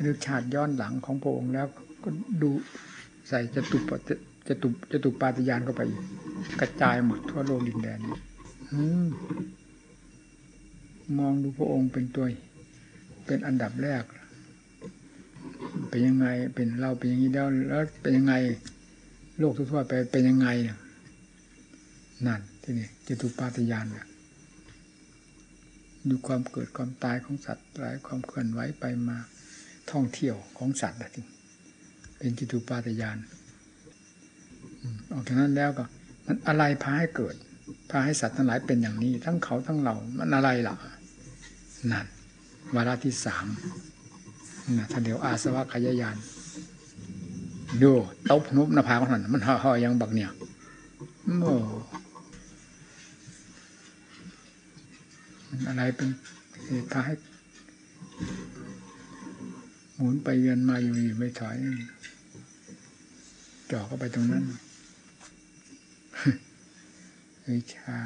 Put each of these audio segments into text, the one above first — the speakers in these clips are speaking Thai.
หรือชาติย้อนหลังของพระองค์แล้ว ก็ดูใส่จะตุปจะตุจะตุปาติยานเข้าไป กระจายหมดทั่วโลกดินแดนมองดูพระองค์เป็นตัว เป็นอันดับแรก เป็นยังไงเป็นเราเป็นอย่างนี้แล้วแล้วเป็นยังไง โลกทั่วไปเป็นยังไงนั่นที่นี่จตุปาติยานนะดูความเกิดความตายของสัตว์หลายความเคลื่อนไหวไปมา ท่องเที่ยวของสัตว์นะจริงเป็นจิตุปาตยานออกจากนั้นแล้วก็ มันอะไรพาให้เกิดพาให้สัตว์ทั้งหลายเป็นอย่างนี้ ทั้งเขาทั้งเรา มันอะไรล่ะนั่นวาระที่สามนะท่านเดียวอาสวะขยายานดูตบนุบนภาของมันมันห่อยังบักเนี่ยโอ้อะไรเป็นเหตุพาให้ หมุนไปเยือนมาอยู่ไม่ถอยจ่อเข้าไปตรงนั้นวิชา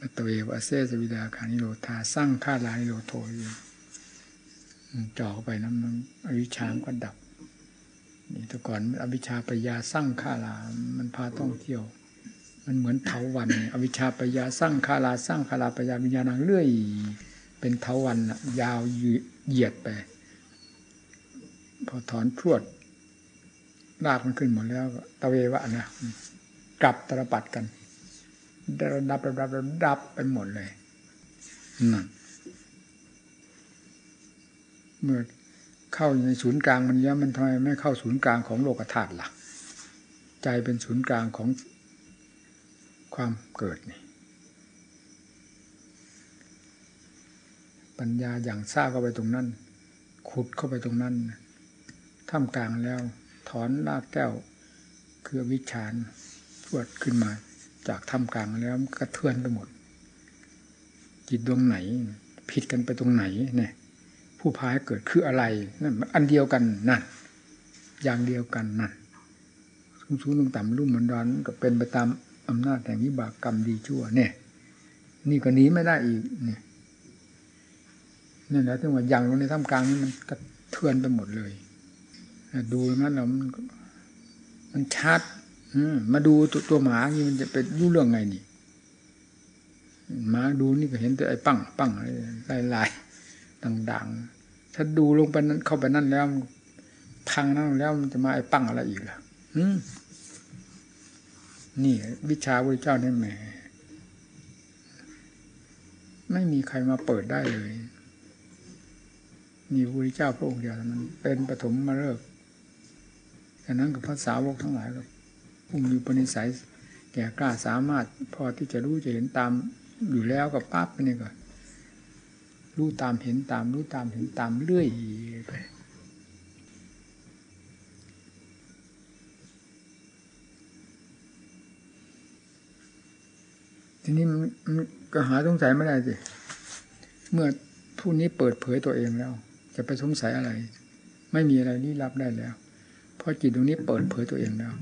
ปตเววเซสวิดาคานิโรธาสร้างค่าลายโลโทอยู่จ่อเข้าไปน้ำมันอวิชาก็ดับนี่แต่ก่อนอวิชาปยาสร้างค่าลา มันพาต้องเที่ยว มันเหมือนเถาวัน อวิชาปยาสร้างคาลาสร้างคาลาปยาวิญญาณเรื่อย เป็นเถาวันยาวเหยียดไป พอถอนพรวดรากมันขึ้นหมดแล้วตะเววะนะกลับตรปัดกันดับดับดับดับไปหมดเลยนั่นเมื่อเข้าในศูนย์กลางมันเยอะมันทำไมไม่เข้าศูนย์กลางของโลกธาตุล่ะ ใจเป็นศูนย์กลางของความเกิดนี่ ปัญญาอย่างทราบเข้าไปตรงนั้น ขุดเข้าไปตรงนั้นท่ามกลางแล้ว ถอนรากแก้วคือวิชานพวดขึ้นมา จากท่ามกลางแล้วกระเทือนไปหมด จิตดวงไหน ผิดกันไปตรงไหนเนี่ย ผู้พายเกิดคืออะไรนั่นอันเดียวกันนั่นอย่างเดียวกันนั่นสูงสูงลงต่ำรุ่มมันดอนก็เป็นไปตามอำนาจแห่งวิบากกรรมดีชั่ว เนี่ย นี่ก็หนีไม่ได้อีกเนี่ย นี่แหละถึงว่าอย่างลงในท่ามกลางนี้มันกระเทือนไปหมดเลยดูนั้นแล้วมันมันชัดมาดูตัวตัวหมานี่มันจะไปรู้เรื่องไงนี่หมาดูนี่ก็เห็นแต่ไอ้ปั้งปั้งลายลายต่างๆ ถ้าดูลงไปนั้นเข้าไปนั่นแล้วพังนั่นแล้วมันจะมาไอ้ปั้งอะไรอีกล่ะนี่ วิชาพระเจ้าเนี่ยแหมไม่มีใครมาเปิดได้เลย มีพระเจ้าพระองค์เดียวมันเป็นปฐมมาเลิกฉะนั้นกับภาษาวกทั้งหลายก็ผู้มีปณิสัยแก่กล้าสามารถพอที่จะรู้จะเห็นตามอยู่แล้วกับปั๊บนี่ก็รู้ตามเห็นตามรู้ตามเห็นตามเรื่อยไปทีนี้มันก็หาสงสัยไม่ได้สิเมื่อผู้นี้เปิดเผยตัวเองแล้ว จะไปสงสัยอะไร ไม่มีอะไรลี้ลับได้แล้ว เพราะจิตตรงนี้เปิดเผยตัวเองแล้ว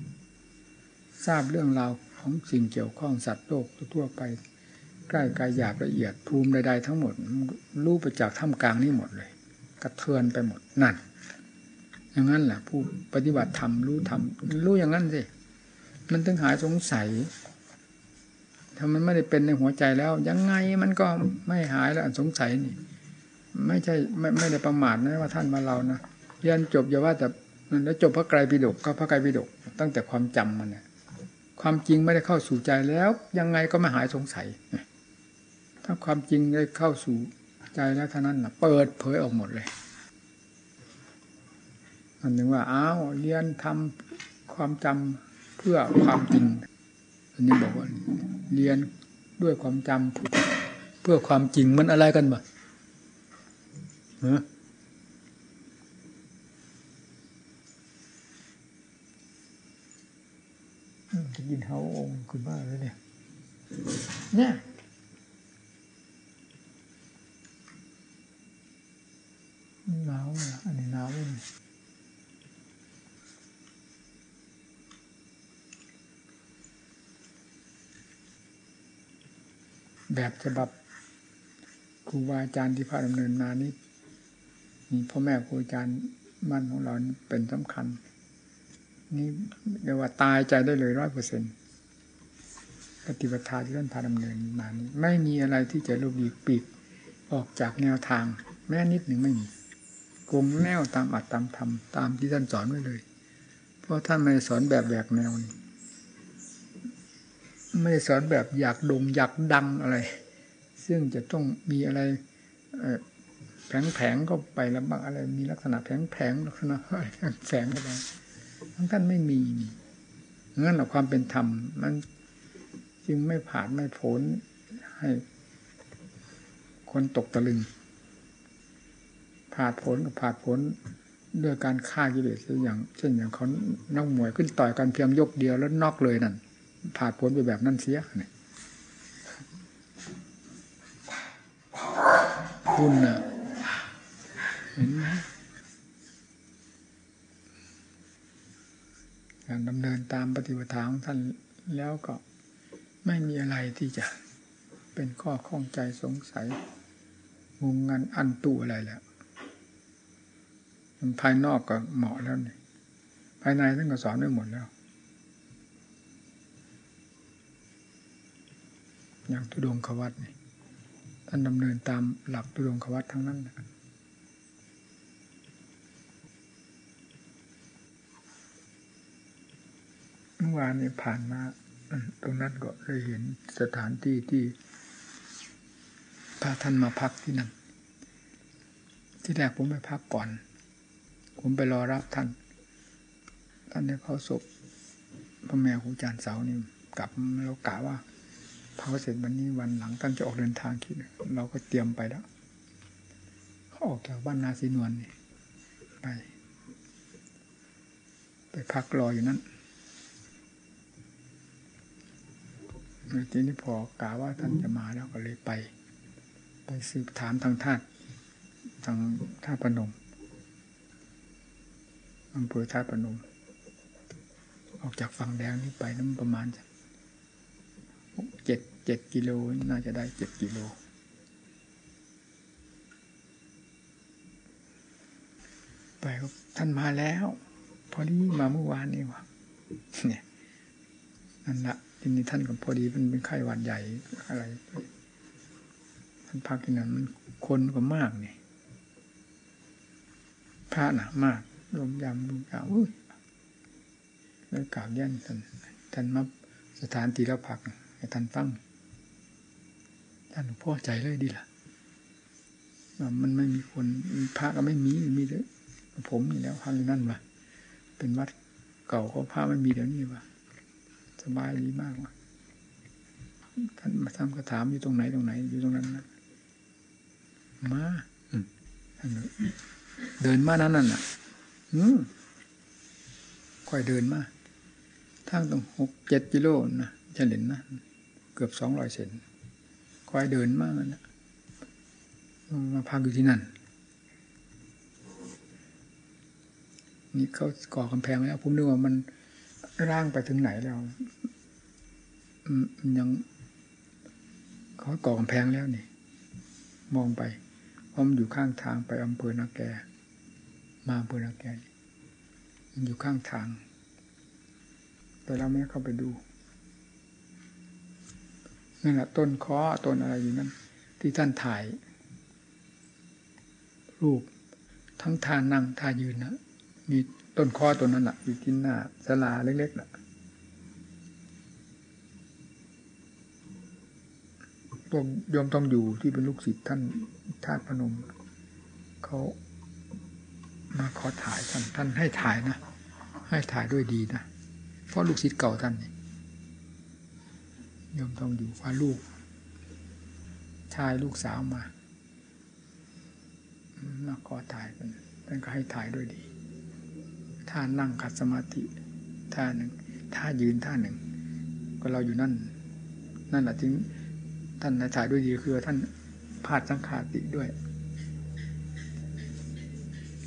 ทราบเรื่องราวของสิ่งเกี่ยวข้องสัตว์โลกทั่วไป ใกล้กายหยาบละเอียดภูมิใดๆทั้งหมดรู้ไปจากท่ามกลางนี้หมดเลย กระเทือนไปหมดนั่น อย่างนั้นแหละผู้ปฏิบัติธรรมรู้ธรรมรู้อย่างนั้นสิมันถึงหายสงสัย ถ้ามันไม่ได้เป็นในหัวใจแล้ว ยังไงมันก็ไม่หายแล้วสงสัยนี่ ไม่ใช่ไม่ไม่ได้ประมาทนะว่าท่านมาเรานะเรียนจบอย่าว่าแต่แล้วจบพระไกรปิฎกก็พระไกรปิฎกตั้งแต่ความจำมันเนี่ยความจริงไม่ได้เข้าสู่ใจแล้ว ยังไงก็ไม่หายสงสัย ถ้าความจริงได้เข้าสู่ใจแล้วเท่านั้นนะเปิดเผยออกหมดเลยอันหนึ่งว่าอ้าวเรียนทำความจำเพื่อความจริง อันนี้บอกว่า เรียนด้วยความจำเพื่อความจริงมันอะไรกันบ่ เนอะจะยินเฮาองค์คุณบ้าแล้วเนี่ย เนี่ยหนาวอันนี้หนาวแบบฉบับครูบาอาจารย์ที่พาดำเนินมานี้ มีพ่อแม่ครูอาจารย์มั่นของเราเป็นสำคัญ นี่เรียกว่าตายใจได้เลยร้อยเปอร์เซ็นต์ปฏิบัติที่ท่านพาดำเนินมานี้ไม่มีอะไรที่จะลุบีปีกออกจากแนวทาง แม้นิดหนึ่งไม่มีกลมแนวตามอัดตามธรรมตามที่ท่านสอนไว้เลย เพราะท่านไม่ได้สอนแบบแบกแนวนี้ไม่ได้สอนแบบอยากดงอยากดังอะไร ซึ่งจะต้องมีอะไร แผงแผงก็ไปแล้วบางอะไรมีลักษณะแผงแผงลักษณะแฝงอะไรทั้งท่านไม่มีงั้นหรอความเป็นธรรม มันจึงไม่ผ่านไม่ผลให้ คนตกตะลึงผ่าผลกับผ่าผลด้วยการฆ่ากิเลสอย่างเช่นอย่างเขานักมวยขึ้นต่อยกันเพียงยกเดียวแล้วนอกเลยนั่นผ่าผลไปแบบนั้นเสียเนี่ยคุณน่ะ เห็นไหมการดำเนินตามปฏิปทาของท่านแล้วก็ไม่มีอะไรที่จะเป็นข้อข้องใจสงสัยงงงันอันตู้อะไรแล้วภายนอกก็เหมาะแล้วนี่ภายในท่านก็สอนได้หมดแล้ว อย่างทุดงควัตนี่ท่านดำเนินตามหลักทุดงควัตทั้งนั้นนะ เมื่อวานนี้ผ่านมา ตรงนั้นก็ได้เห็นสถานที่ที่พระท่านมาพักที่นั่นที่แรกผมไปพักก่อน ผมไปรอรับท่าน ท่านได้เผาศพพระแม่ครูจารย์เสานี่กลับเรากะว่าเผาเสร็จวันนี้วันหลังท่านจะออกเดินทางคิด เราก็เตรียมไปแล้วเขาออกจากบ้านนาสีนวลนี่ไป ไปพักรออยู่นั้น ทีนี้พอกาว่าท่านจะมาแล้วก็เลยไป ไปสืบถามทางท่าทางท่าปนมอำเภอท่าปนม ออกจากฝั่งแดงนี่ไปนั้นประมาณเจ็ดเจ็ดกิโลน่าจะได้เจ็ดกิโลไปก็ท่านมาแล้ว พอดีมาเมื่อวานนี่วะเนี่ยนั่นละ ทีนี้ท่านก็พอดีมันเป็นไข้หวัดใหญ่อะไรท่านพักที่นั่นมันคนก็มากนี่พระหนามากรวมยำรวมยำอุ้ยแล้วกล่าวเยี่ยนท่านท่านมาสถานที่เราพักให้ท่านฟังท่านพ่อใจเลยดีล่ะมันไม่มีคนพระก็ไม่มีมีเลยผมนี่แล้วพักอยู่นั่นวะเป็นวัดเก่าก็พระไม่มีเดี๋ยวนี้วะ สบายดีมากวะท่านมาทำกระถามอยู่ตรงไหนตรงไหน อยู่ตรงนั้นนะมาท่านเดินมานั้นน่ะ อืมค่อยเดินมาทางตรงหกเจ็ดกิโลนะเฉลินนะเกือบสองร้อยเซนค่อยเดินมากนะมาพักอยู่ที่นั่น นี่เขาก่อกำแพงแล้วผมนึกว่ามันร่างไปถึงไหนแล้ว ยังเขาก่อกำแพงแล้วนี่ มองไปเพราะมันอยู่ข้างทางไปอำเภอนาแก มาอำเภอนาแกมันอยู่ข้างทาง แต่เราไม่เข้าไปดูนั่นแหละต้นคอต้นอะไรอยู่นั้นที่ท่านถ่าย รูปทั้งท่านั่งท่ายืนนะมีต้นคอต้นนั้นแหละอยู่ที่หน้าศาลาเล็กๆน่ะพวกโยมต้องอยู่ที่เป็นลูกศิษย์ท่านท่านพนมเขามาขอถ่ายท่านท่านให้ถ่ายนะให้ถ่ายด้วยดีนะเพราะลูกศิษย์เก่าท่านนี่โยมต้องอยู่ว่าลูก ชายลูกสาวมามาขอถ่ายกันท่านก็ให้ถ่ายด้วยดีท่านั่งขัดสมาธิท่าหนึ่งท่ายืนท่าหนึ่ง ก็เราอยู่นั่น นั่นแหละถึง ท่านถ่ายด้วยดีคือท่านพาดสังขาติด้วย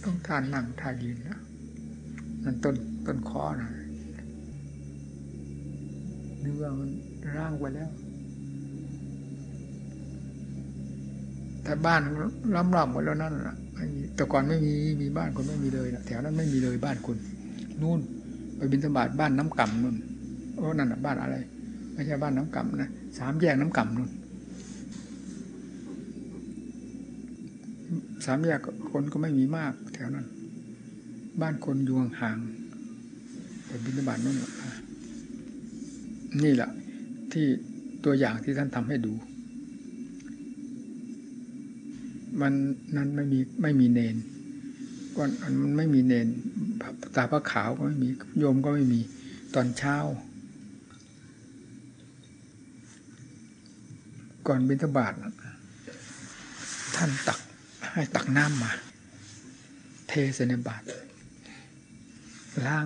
ต้องทานนั่งทานยืนนะนั่นต้นต้นคอนะนึกว่ามันร่างไปแล้ว แต่บ้านล้อมรอบหมดแล้วนั่นแหละแต่ก่อนไม่มีมีบ้านคนไม่มีเลยนะแถวนั้นไม่มีเลยบ้านคนนู่นไปบินสบาทบ้านน้ำก่ำนู่นโอ้นั่นบ้านอะไร ไม่ใช่บ้านน้ำก่ำนะสามแยกน้ำก่ำนู่น สามแยกคนก็ไม่มีมากแถวนั้น บ้านคนอยู่ห่างไปบินสบาทนู่นนี่แหละที่ตัวอย่างที่ท่านทำให้ดู มันนั้นไม่มีไม่มีเนนก่อนมันไม่มีเนนตาพระขาวก็ไม่มีโยมก็ไม่มีตอนเช้า ก่อนบิณฑบาตท่านตัก ให้ตักน้ำมา เทใส่ในบาตรล้าง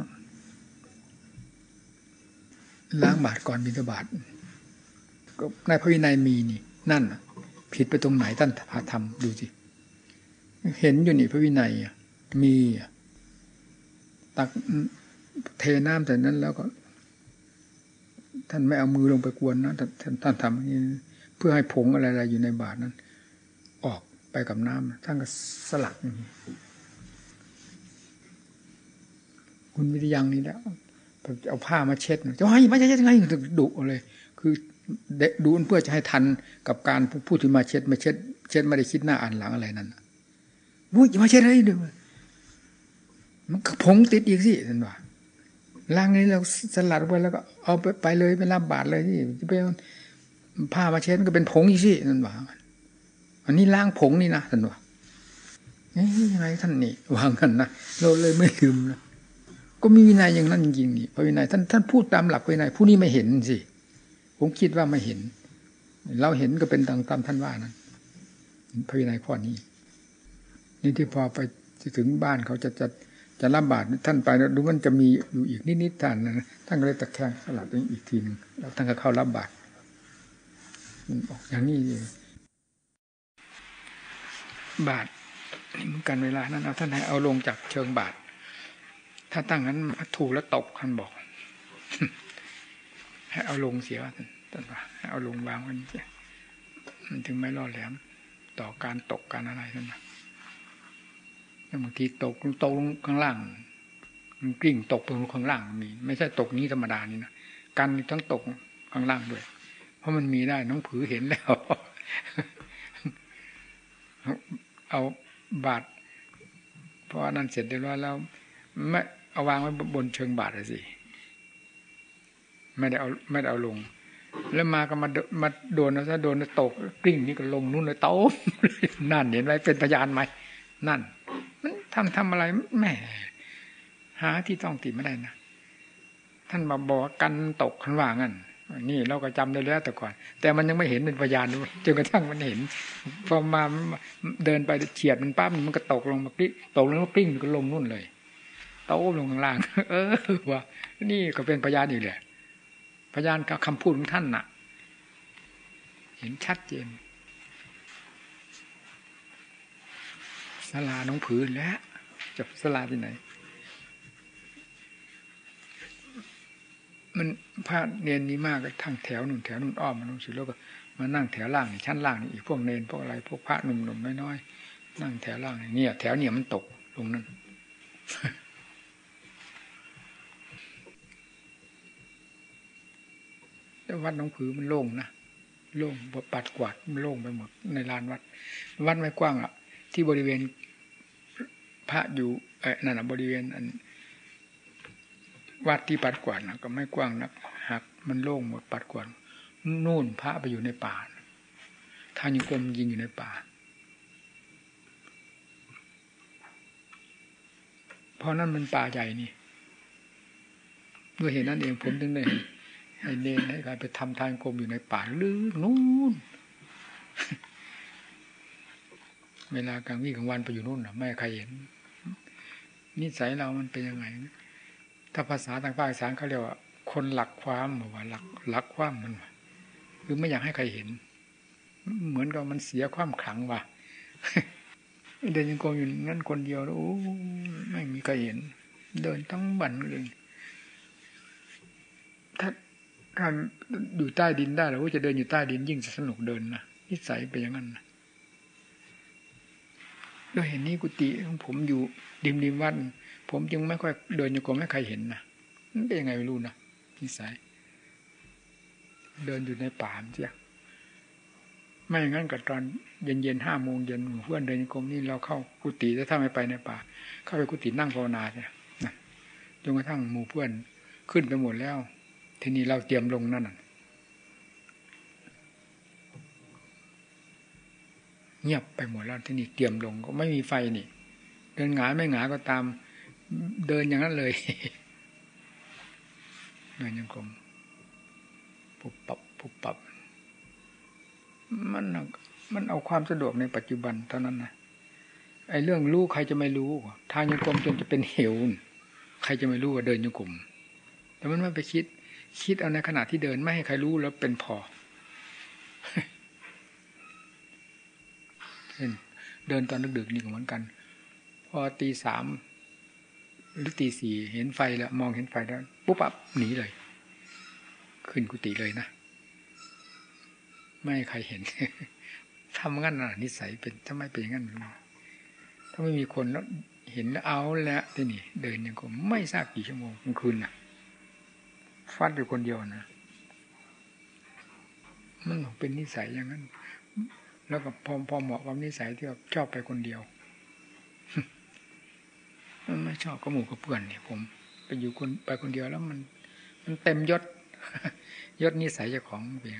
ล้างบาตรก่อนบิณฑบาตก็ในพระวินัยมีนี่ นั่นผิดไปตรงไหนท่านพาทำดูสิ เห็นอยู่นี่พระวินัยมีตักเทน้ำแต่นั้นแล้วก็ ท่านไม่เอามือลงไปกวนนะท่านท่านทำอย่างนี้เพื่อให้ผงอะไรๆอยู่ในบาทนั้น ไปกับน้ำท่านก็สลักคุณวิทยังนี่แล้วเอาผ้ามาเช็ดจะให้ไม่ใช่ยังไงถึงดุเลย คือเด็กดูเพื่อจะให้ทันกับการพูดที่มาเช็ดมาเช็ด เช็ดไม่ได้คิดหน้าอ่านหลังอะไรนั่นวุ้ยมาเช็ดอะไรดูมันผงติดอีกสิท่นว่าล้างนี้เราสลัดไปแล้วก็เอาไปไปเลยไปรับบาดเลยที่จะไปผ้ามาเช็ดก็เป็นผงอีกสิท่นว่า อันนี้ล้างผงนี่นะท่านว่านี่ยังไงท่านนี่วางกันนะเราเลยไม่ลืมนะก็มีวินัยอย่างนั้นจริงๆนี่พระวินัยท่านท่านพูดตามหลักวินัยผู้นี้ไม่เห็นสิผมคิดว่าไม่เห็น เราเห็นก็เป็นตามตามท่านว่านั้นพระวินัยข้อนี้ นี่ที่พอไปถึงบ้านเขาจะจะจะรับบาตรท่านไปดูมันจะมีอยู่อีกนิดๆท่านนะท่านก็เลยตะแคงสลับอีกทีหนึ่งแล้วท่านก็เข้ารับบาตรออกอย่างนี้ บาตรนี่มันกันเวลานั้นเอาท่านให้เอาลงจากเชิงบาตรถ้าตั้งนั้นถูกแล้วตกท่านบอกให้เอาลงเสียท่านว่าให้เอาลงวางไว้นี่มันถึงไม่ล่อแหลมต่อการตกการอะไรท่านนะบางทีตกตกลงข้างล่างมันกลิ้งตกลงข้างล่างมี ไม่ใช่ตกนี้ธรรมดานี่นะกันทั้งตกข้างล่างด้วย เพราะมันมีได้น้องผือเห็นแล้ว เอาบาดเพราะนั้นเสร็จเรียบร้อยแล้วไม่เอาวางไว้บนเชิงบาดเลยสิไม่ได้เอาไม่ได้เอาลง แล้วมาก็มามาโดนแล้วถ้าโดนตกกลิ้งนี่ก็ลงนู่นเลยโต๊ะนั่นเห็นไหมเป็นพยานไหมนั่น มันทำทำอะไรแม่หาที่ต้องติไม่ได้นะท่านมาบอกกันตกขันว่างั้น นี่เราก็จำได้แล้วแต่ก่อน แต่มันยังไม่เห็นเป็นพยานจนกระทั่งมันเห็น พอมาเดินไปเฉียดมันปั๊บมันก็ตกลงมากลิ้งตกลงมากลิ้งก็ลงนู่นเลยโต้ลงข้างล่าง เออว่านี่ก็เป็นพยานอีกแหละพยานกับคำพูดของท่านน่ะ เห็นชัดเจนสลาน้องผืนแล้วจะสลาที่ไหน มันพระเนนนี้มากทางแถวหนึ่งแถวนุ่นอ้อมมานุ่นสุดแล้วก็มานั่งแถวล่างนี่ชั้นล่างนี่อีกพวกเนนพวกอะไรพวกพระหนุ่มๆน้อยๆนั่งแถวล่างนี่ย แถวเนี่ยมันตกลงนั่นแต่วัดน้องผือมันโล่งนะโล่งปัดกวาดมันโล่งไปหมดในลานวัด วัดไม่กว้างอะ ที่บริเวณพระอยู่เออนั่นบริเวณอัน วัดที่ปัดกวาดนะก็ไม่กว้างนักหักมันโล่งหมดปัดกวาดนู่นพระไปอยู่ในป่าท่านอยู่กรมยิงอยู่ในป่าเพราะนั่นมันป่าใหญ่นี่ด้วยเหตุนั้นเองผมถึงได้ให้เนนให้ใครไปทำทานกรมอยู่ในป่าลึกนู่นเวลากลางวี่กลางวันไปอยู่นู่นนะไม่ใครเห็นนิสัยเรามันเป็นยังไง ถ้าภาษาทางภาคอีสานเขาเรียกว่า คนหลักความบอว่าหลักหลักความมันคือไม่อยากให้ใครเห็น เหมือนกับมันเสียความขลังว่ะเดินยังกงอยู่นั่นคนเดียวแล้วโอ้ไม่มีใครเห็น เดินทั้งบันเลยถ้าถ้าอยู่ใต้ดินได้เราจะเดินอยู่ใต้ดินยิ่งสนุกเดินนะนิสัยเป็นอย่างนั้นนะโดยเห็นนี้กุฏิของผมอยู่ริมริมวัด ผมจึงไม่ค่อยเดินโยกมไม่ใครเห็นนะมันเป็นยังไงไม่รู้นะนิสัย เดินอยู่ในป่ามเสียไม่อย่างนั้นกับตอนเย็นเย็นห้าโมงเย็นเพื่อนเดินกมนี่เราเข้ากุฏิแต่ถ้าไม่ไปในป่า เข้าไปกุฏินั่งภาวนาเนี่ยจนกระทั่งหมู่เพื่อนขึ้นไปหมดแล้ว ทีนี้เราเตรียมลงนั่นเงียบไปหมดแล้วที่นี่เตรียมลงก็ไม่มีไฟนี่ เดินหงายไม่หงายก็ตาม เดินอย่างนั้นเลยเดินยังกรมปุบปับปุบปับ มันมันเอาความสะดวกในปัจจุบันเท่านั้นนะไอ้เรื่องรู้ใครจะไม่รู้ ทางยังกรมจนจะเป็นเหวใครจะไม่รู้ว่าเดินยังกรมแต่มันไม่ไปคิด คิดเอาในขณะที่เดินไม่ให้ใครรู้แล้วเป็นพอเช่นเดินตอนดึกๆนี่ก็เหมือนกัน พอตีสาม หรือตีสี่เห็นไฟแล้ว มองเห็นไฟแล้วปุ๊บปับหนีเลย ขึ้นกุฏิเลยนะไม่ใครเห็นทำงั้นน่ะนิสัยเป็นถ้าไม่เป็นอย่างนั้นถ้าไม่มีคนแล้วเห็นแล้วเอาแล้วที่นี่ เดินยังก็ไม่ทราบกี่ชั่วโมงกลางคืนน่ะฟัดอยู่คนเดียวนะมันเป็นนิสัยอย่างนั้น แล้วก็พอพอเหมาะกับนิสัยที่ชอบไปคนเดียว มันไม่ชอบก็หมู่กับเพื่อนเนี่ยผม ไปอยู่คนไปคนเดียวแล้วมัน มันเต็มยศ ยศนิสัยเจ้าของเปีย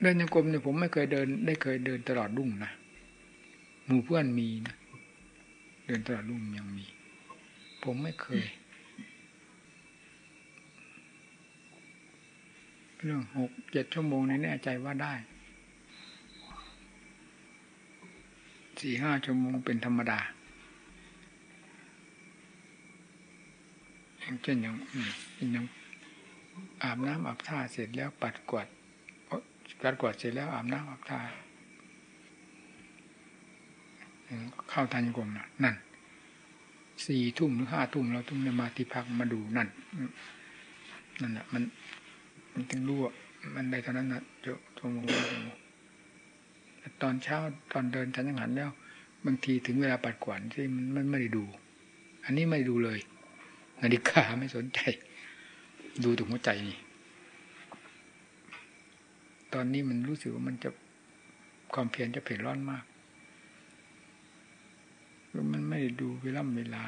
เดินยังกรมเนี่ยผมไม่เคยเดิน ได้เคยเดินตลอดรุ่งนะหมู่เพื่อนมีนะเดินตลอดรุ่งยังมี ผมไม่เคย เรื่องหกเจ็ดชั่วโมงในแน่ใจว่าได้ สี่ห้าชั่วโมงเป็นธรรมดาอย่างเช่นอย่างอย่างอาบน้ำอาบท่าเสร็จแล้วปัดกวาดปัดกวาดเสร็จแล้วอาบน้ำอาบท่าเข้าทันกรมนั่นสี่ทุ่มหรือห้าทุ่มเราต้องมาที่พักมาดูนั่นนั่นแหละมันมันถึงรู้ว่ามันได้เท่านั้นนะเจ้าชั่วโมง ตอนเช้าตอนเดินฉันยังหันแล้ว บางทีถึงเวลาปัดกวาดที่มันมันไม่ได้ดู อันนี้ไม่ดูเลย นาฬิกาไม่สนใจ ดูถึงหัวใจนี่ ตอนนี้มันรู้สึกว่ามันจะความเพียรจะเผ็ดร้อนมากมันไม่ได้ดูเวลาเวลา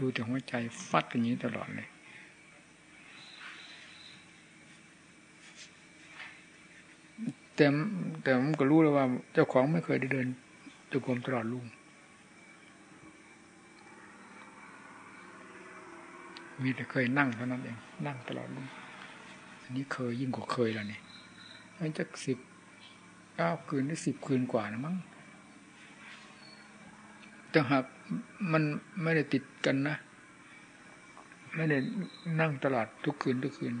ดูแต่หัวใจฟัดกันอย่างนี้ตลอดเลย แต่แต่ผมก็รู้แล้วว่า เจ้าของไม่เคยได้เดินจุกรมตลอดลุ่งมีแต่เคยนั่งเท่านั้นเองนั่งตลอดลุ่งอันนี้เคยยิ่งกว่าเคยแล้วนี่มันจะสิบเก้าคืนหรือสิบคืนกว่านะมั้งแต่หากมันไม่ได้ติดกันนะไม่ได้นั่งตลอดทุกคืนทุกคืน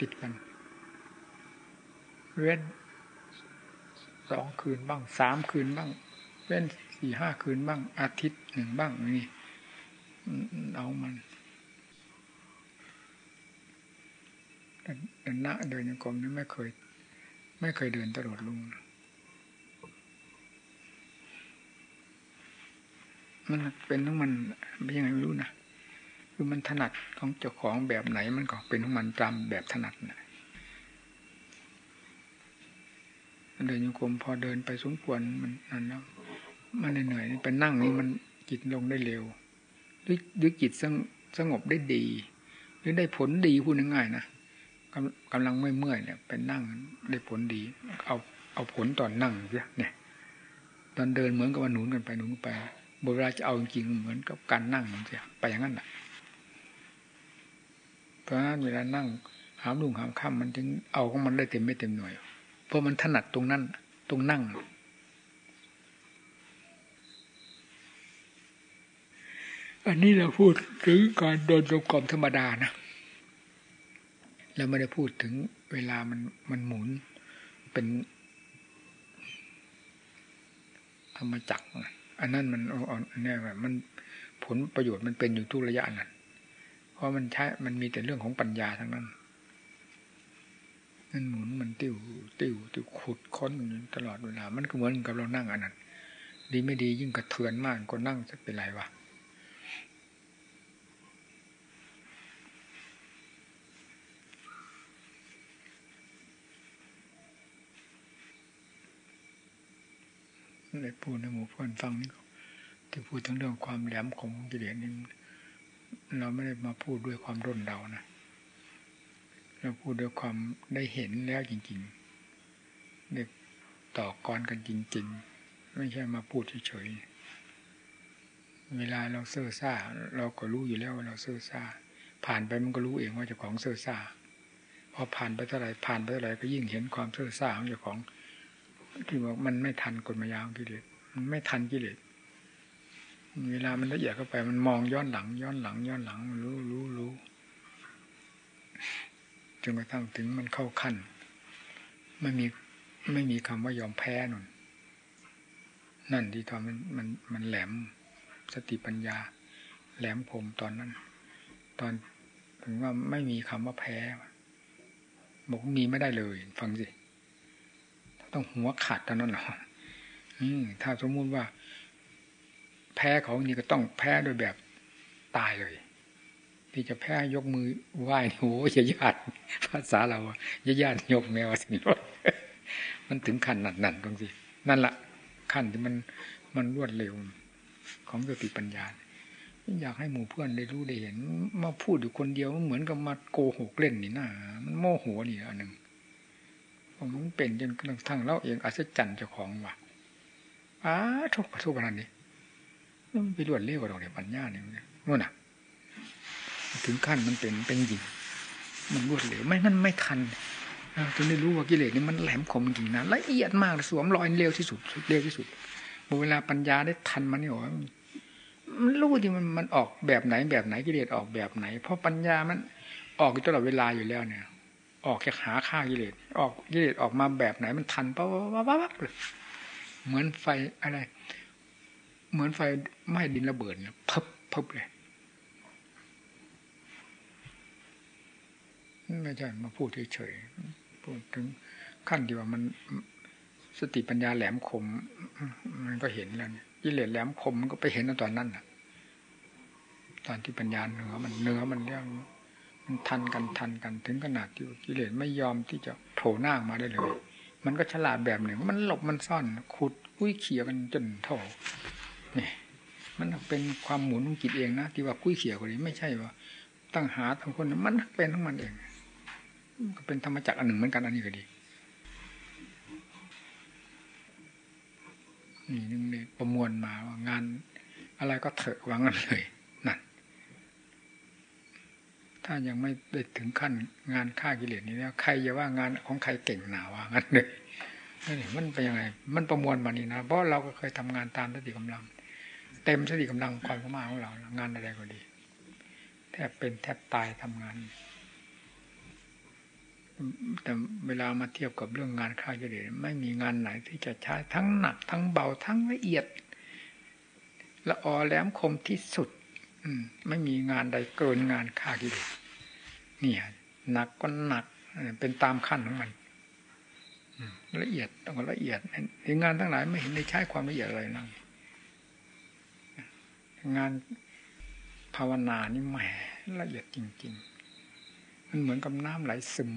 ติดกันเว้น สองคืนบ้างสามคืนบ้างเว้นสี่ห้าคืนบ้าง อาทิตย์หนึ่งบ้างนี่เอามันแต่ณเดินยังกรมนี่ไม่เคย ไม่เคยเดินตลอดลุงมันเป็นทั้งมันเป็นยังไงไม่รู้นะคือมันถนัดของเจ้าของแบบไหนมันก็เป็นของมันตามแบบถนัดนะ เดินโยกมพอเดินไปสมควรมันนั่นแล้วมันเหนื่อยไปนั่งนี่มันจิตลงได้เร็วหรือหรือจิตสงบได้ดี หรือได้ผลดีพูดง่ายๆนะกำลังไม่เมื่อยเนี่ยไปนั่งได้ผลดี เอาเอาผลตอนนั่งเสียเนี่ยตอนเดินเหมือนกับว่าหนุนกันไปหนุนไปเวลาจะเอาจริงเหมือนกับการนั่งเสียไปอย่างนั้นแหละเพราะฉะนั้นเวลานั่งหามลุงหามค่ำมันจึงเอาของมันได้เต็มไม่เต็มหน่วย เพราะมันถนัดตรงนั้น ตรงนั่ง อันนี้เราพูดถึงการเดินจงกรมธรรมดานะแล้วไม่ได้พูดถึงเวลามันมันหมุนเป็นธรรมจักรอันนั้นมันอ่อนแน่แบบมันผลประโยชน์มันเป็นอยู่ทุกระยะนั้น เพราะมันใช้มันมีแต่เรื่องของปัญญาทั้งนั้น มันหมุนมันติวติวติวขุดค้นอยู่ตลอดเวลา มันก็เหมือนกับเรานั่งอันนั้น ดีไม่ดียิ่งกระเทือนมากก็นั่งจะเป็นไรวะเลยพูดในหมู่เพื่อนฟังนี่ที่พูดถึงเรื่องความแหลมคมของกิเลสนี่เราไม่ได้มาพูดด้วยความร่นเดานะ เราพูดด้วยความได้เห็นแล้วจริงๆได้ต่อกรกันจริง ๆ ไม่ใช่มาพูดเฉยๆเวลาเราเซ่อซ่า เราก็รู้อยู่แล้วว่าเราเซ่อซ่า ผ่านไปมันก็รู้เองว่าเจ้าของเซ่อซ่าพอผ่านไปเท่าไหร่ผ่านไปเท่าไหร่ก็ยิ่งเห็นความเซ่อซ่าของเจ้าของที่บอกมันไม่ทันกฎมายากิเลสมันไม่ทันกิเลสเวลามันละเอียดเข้าไปมันมองย้อนหลัง ย้อนหลัง ย้อนหลังรู้รู้รู้ นกระทั่งถึงมันเข้าขั้น ไม่มีไม่มีคำว่ายอมแพ้นนนั่นที่ทำมันมันมันแหลมสติปัญญา แหลมผมตอนนั้น ตอนถึงว่าไม่มีคำว่าแพ้บอกมีไม่ได้เลย ฟังสิต้องหัวขาดเท่านั้นหรอถ้าสมมติว่า แพ้เขานี่ก็ต้องแพ้โดยแบบตายเลย ที่จะแพ้ยกมือไหว้โอ้ยญาติภาษาเราญาติยกแมวสิมันถึงขั้นหนั่นนั่นตรงสินั่นละขั้นที่มันมันรวดเร็วของสติปัญญา อยากให้หมู่เพื่อนได้รู้ได้เห็น มาพูดอยู่คนเดียวเหมือนกับมาโกหกเล่นนี่นะมันโมโหนี่อันหนึ่งมันเป็นจนกระทั่งเราเองอัศจรรย์เจ้าของว่ะอ้าทุกข์ทุกข์ขนาดนี้มันไปรวดเร็วกว่าเราเนี่ยปัญญาเนี่ยนู่นน่ะ ถึงขั้นมันเป็นเป็นจริงมันรวดเร็วไม่มันไม่ทันจนได้รู้ว่ากิเลสนี่มันแหลมคมจริงนะละเอียดมากสวมรอยเร็วที่สุดเร็วที่สุดเวลาปัญญาได้ทันมันนี่โอ้มันรู้ที่มันมันออกแบบไหนแบบไหนกิเลสออกแบบไหน เพราะปัญญามันออกอยู่ตลอดเวลาอยู่แล้วเนี่ย ออกจากหาค่ากิเลสออกกิเลสออกมาแบบไหนมันทันปั๊บปั๊บปั๊บเลยเหมือนไฟอะไร เหมือนไฟไหม้ดินระเบิดเนี่ยพับพับเลย ไม่ใช่มาพูดเฉยๆพูดถึงขั้นที่ว่ามันสติปัญญาแหลมคม มันก็เห็นแล้วกิเลสแหลมคมมันก็ไปเห็นตอนนั้นน่ะ ตอนที่ปัญญาเหนือมันเนื้อมันเรื่องมันทันกันทันกันถึงขนาดที่กิเลสไม่ยอมที่จะโผล่หน้ามาได้เลย มันก็ฉลาดแบบหนึ่ง มันหลบมันซ่อนขุดกุ้ยเขี่ยกันจนเท่านี่มันเป็นความหมุนของจิตเองนะที่ว่ากุ้ยเขี่ยคนนี้ไม่ใช่ว่าตั้งหาทั้งคนมันเป็นทั้งมันเอง ก็เป็นธรรมจักรอันหนึ่งเหมือนกันอันนี้ก็ดีนี่นึงเลยประมวลมาว่างานอะไรก็เถอะวางกันเลยนั่นถ้ายังไม่ได้ถึงขั้นงานฆ่ากิเลสนี้แล้วใครจะว่างานของใครเก่งหนาว่างั้นเลยนี่มันเป็นยังไง มันประมวลมานี่นะเพราะเราก็เคยทำงานตามสติกำลัง เต็มสติกำลังความสามารถของเรา งานอะไรก็ดีแทบเป็นแทบตายทำงาน แต่เวลามาเทียบกับเรื่องงานฆ่ากิเลสไม่มีงานไหนที่จะใช้ทั้งหนัก ทั้งเบาทั้งละเอียดละออแหลมคมที่สุดไม่มีงานใดเกินงานฆ่ากิเลสเนี่ยหนักก็หนักเป็นตามขั้นของมันละเอียดต้องละเอียดงานทั้งหลายไม่เห็นได้ใช้ความละเอียดอะไรนั่งงานภาวนานี่แหมละเอียดจริง ๆ มันเหมือนกับน้ำไหลซึม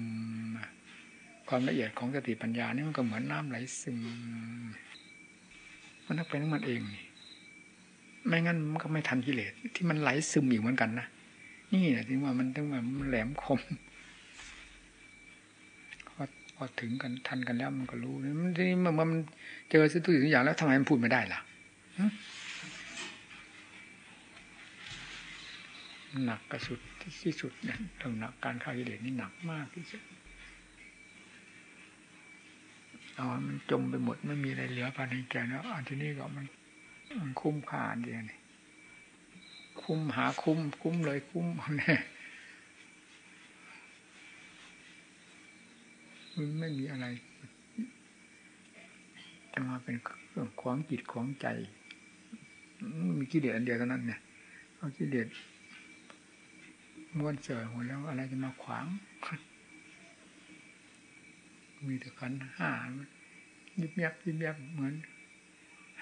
ความละเอียดของสติปัญญานี่มันก็เหมือนน้ำไหลซึม มันต้องเป็นของมันเองนี่ไม่งั้นมันก็ไม่ทันกิเลสที่มันไหลซึมอีกเหมือนกันนะนี่แหละถึงว่ามันต้องว่ามันแหลมคมพอพอถึงกันทันกันแล้วมันก็รู้ มันทีนี้เมื่อมันเจอสิ่งทุกอย่างแล้วทำไมมันพูดไม่ได้ล่ะ หนักกระสุดที่สุดเนี่ยเรื่องหนักการฆ่ากิเลสนี่หนักมากที่สุดเอามันจมไปหมดไม่มีอะไรเหลือภายในใจแล้วอันที่นี้ก็มันมันคุ้มค่าเดียวนี่คุ้มหาคุ้ม คุ้มเลยคุ้มเนี่ยมันไม่มีอะไร จะมาเป็นเรื่องของจิตของใจ มีกิเลสอันเดียวเท่านั้นเนี่ยเอากิเลส ม้วนเสือหมดแล้วอะไรจะมาขวาง มีแต่ขันห้ายิบยับยิบยับเหมือน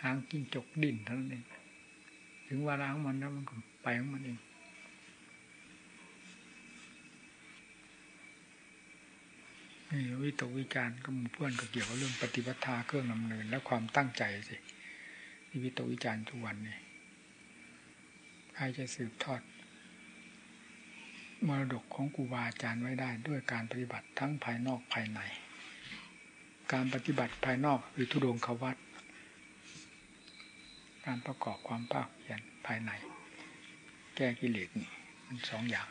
หางกินจกดินเท่านั้นเองถึงเวลาของมันแล้วมันก็ไปของมันเองนี่วิตกวิจารก็มูเพื่อนก็เกี่ยวกับเรื่องปฏิบัติเครื่องนำเนิน และความตั้งใจสิที่วิตกวิจารทุกวันนี่ใครจะสืบทอด มรดกของครูบาอาจารย์ไว้ได้ ด้วยการปฏิบัติทั้งภายนอกภายใน การปฏิบัติภายนอกคือทุดงควัตการประกอบความภาคเพียรภายใน แก้กิเลสนี่มันสองอย่าง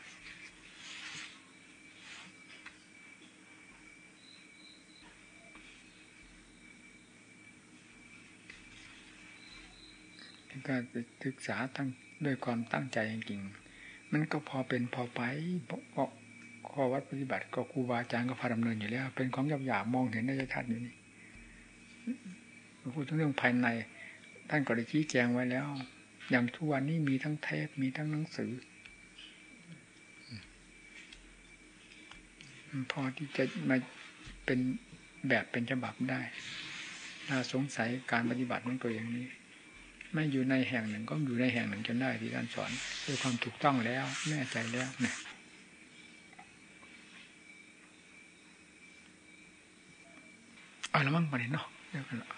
การศึกษาตั้งด้วยความตั้งใจจริงๆ มันก็พอเป็นพอไปเพราะข้อวัดปฏิบัติก็ครูบาอาจารย์ก็พาดำเนินอยู่แล้ว เป็นของหยาบหยาบมองเห็นได้ชัดอยู่นี่พูดถึงเรื่องภายใน ท่านก็ได้ชี้แจงไว้แล้ว อย่างทุกวันนี้มีทั้งเทปมีทั้งหนังสือ พอที่จะมาเป็นแบบเป็นฉบับได้ถ้าสงสัยการปฏิบัติมันตัวอย่างนี้ ไม่อยู่ในแห่งหนึ่งก็อยู่ในแห่งหนึ่งจนได้ที่ท่านสอนด้วยความถูกต้องแล้วแน่ใจแล้วนี่ยเอาละมั่งไปเนาะเดี๋ยวกันละ